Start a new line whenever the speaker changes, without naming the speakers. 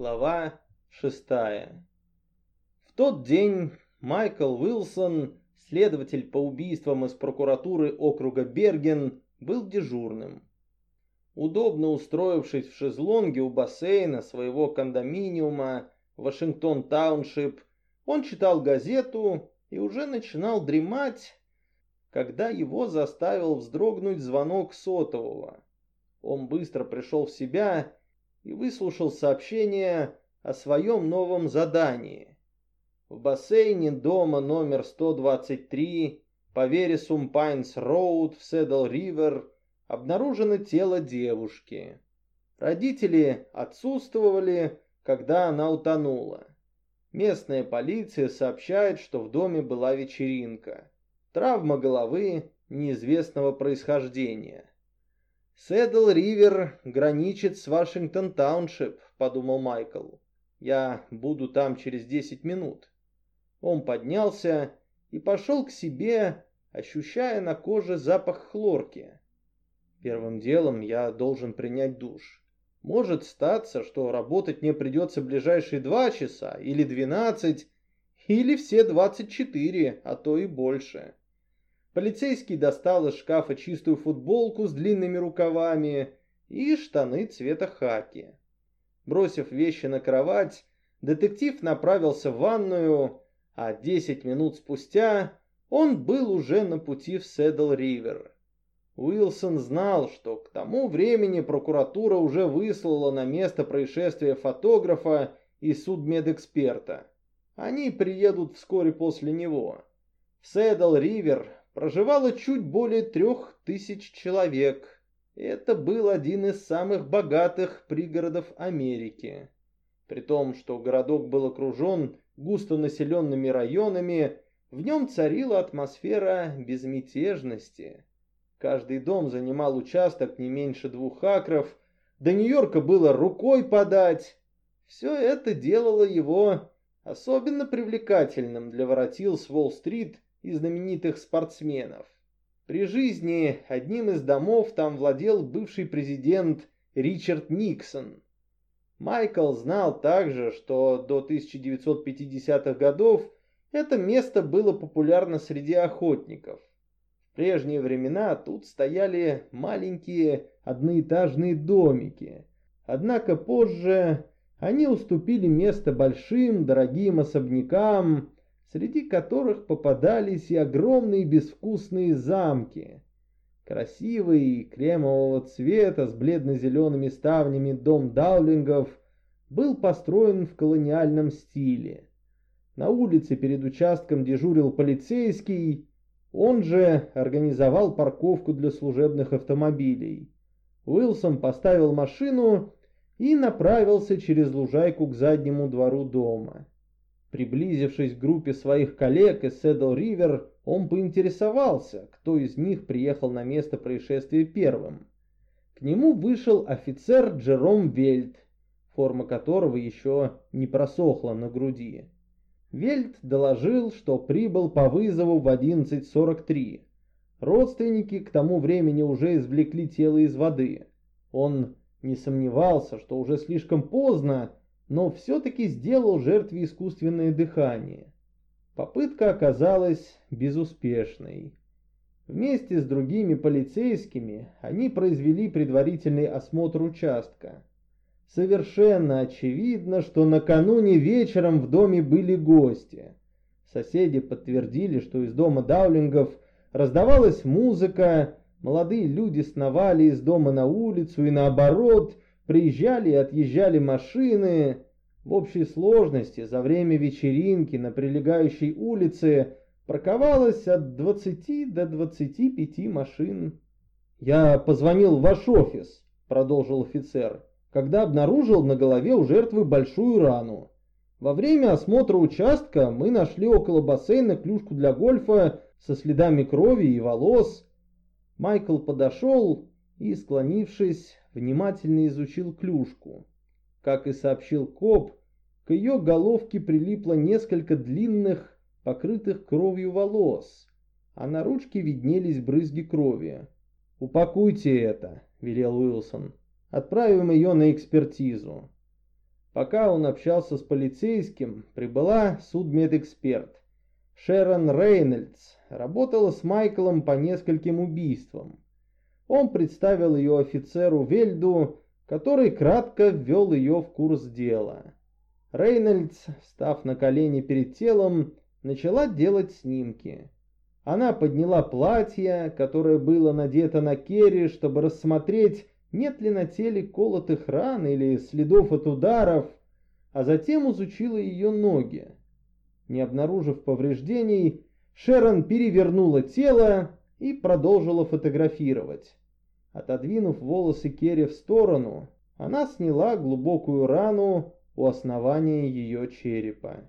Глава шестая. В тот день Майкл Уилсон, следователь по убийствам из прокуратуры округа Берген, был дежурным. Удобно устроившись в шезлонге у бассейна своего кондоминиума в Вашингтон Тауншип, он читал газету и уже начинал дремать, когда его заставил вздрогнуть звонок сотового. Он быстро пришел в себя и выслушал сообщение о своем новом задании. В бассейне дома номер 123 по Вересум Пайнс Роуд в Седл Ривер обнаружено тело девушки. Родители отсутствовали, когда она утонула. Местная полиция сообщает, что в доме была вечеринка. Травма головы неизвестного происхождения. «Сэдл Ривер граничит с Вашингтон Тауншип», — подумал Майкл. «Я буду там через десять минут». Он поднялся и пошел к себе, ощущая на коже запах хлорки. Первым делом я должен принять душ. Может статься, что работать мне придется ближайшие два часа, или двенадцать, или все двадцать четыре, а то и больше. Полицейский достал из шкафа чистую футболку с длинными рукавами и штаны цвета хаки. Бросив вещи на кровать, детектив направился в ванную, а 10 минут спустя он был уже на пути в Седл-Ривер. Уилсон знал, что к тому времени прокуратура уже выслала на место происшествия фотографа и судмедэксперта. Они приедут вскоре после него. В Седл-Ривер проживало чуть более трех тысяч человек. Это был один из самых богатых пригородов Америки. При том, что городок был окружен густонаселенными районами, в нем царила атмосфера безмятежности. Каждый дом занимал участок не меньше двух акров, до Нью-Йорка было рукой подать. Все это делало его особенно привлекательным для воротил с Уолл-стрит и знаменитых спортсменов. При жизни одним из домов там владел бывший президент Ричард Никсон. Майкл знал также, что до 1950-х годов это место было популярно среди охотников. В прежние времена тут стояли маленькие одноэтажные домики. Однако позже они уступили место большим дорогим особнякам, среди которых попадались и огромные безвкусные замки. Красивый кремового цвета с бледно-зелеными ставнями дом Даулингов был построен в колониальном стиле. На улице перед участком дежурил полицейский, он же организовал парковку для служебных автомобилей. Уилсон поставил машину и направился через лужайку к заднему двору дома. Приблизившись к группе своих коллег из Седл Ривер, он поинтересовался, кто из них приехал на место происшествия первым. К нему вышел офицер Джером Вельт, форма которого еще не просохла на груди. Вельт доложил, что прибыл по вызову в 11.43. Родственники к тому времени уже извлекли тело из воды. Он не сомневался, что уже слишком поздно, но все-таки сделал жертве искусственное дыхание. Попытка оказалась безуспешной. Вместе с другими полицейскими они произвели предварительный осмотр участка. Совершенно очевидно, что накануне вечером в доме были гости. Соседи подтвердили, что из дома Даулингов раздавалась музыка, молодые люди сновали из дома на улицу и наоборот – Приезжали и отъезжали машины. В общей сложности за время вечеринки на прилегающей улице парковалось от 20 до 25 машин. «Я позвонил в ваш офис», — продолжил офицер, «когда обнаружил на голове у жертвы большую рану. Во время осмотра участка мы нашли около бассейна клюшку для гольфа со следами крови и волос. Майкл подошел и, склонившись, внимательно изучил клюшку. Как и сообщил коп, к ее головке прилипло несколько длинных, покрытых кровью волос, а на ручке виднелись брызги крови. «Упакуйте это», — велел Уилсон. «Отправим ее на экспертизу». Пока он общался с полицейским, прибыла судмедэксперт. Шерон Рейнольдс работала с Майклом по нескольким убийствам. Он представил ее офицеру Вельду, который кратко ввел ее в курс дела. Рейнольдс, став на колени перед телом, начала делать снимки. Она подняла платье, которое было надето на Керри, чтобы рассмотреть, нет ли на теле колотых ран или следов от ударов, а затем изучила ее ноги. Не обнаружив повреждений, Шерон перевернула тело и продолжила фотографировать. Отодвинув волосы Керри в сторону, она сняла глубокую рану у основания ее черепа.